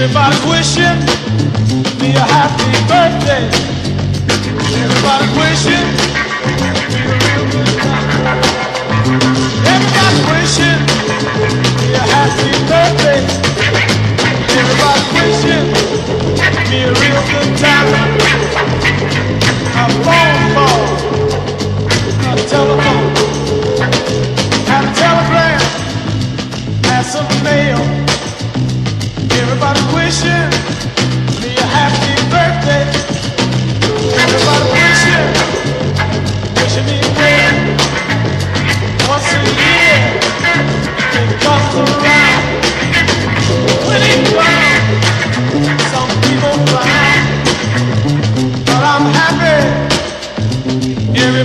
Everybody's wishing me a happy birthday. Everybody's wishing me a real good time. Everybody's wishing me a happy birthday. Everybody's wishing me a real good time.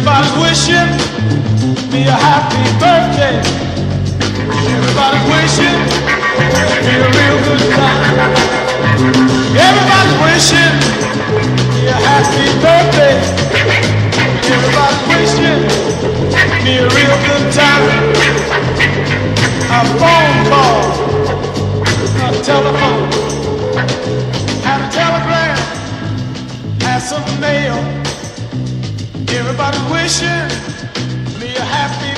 Everybody's wishing me a happy birthday. Everybody's wishing me a real good time. Everybody's wishing me a happy birthday. Everybody's wishing me a real good time. A phone call, a telephone, and a telegram, and some mail. Everybody's wishing me a happy